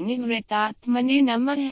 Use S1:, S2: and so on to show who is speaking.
S1: निवृतात्मने नमः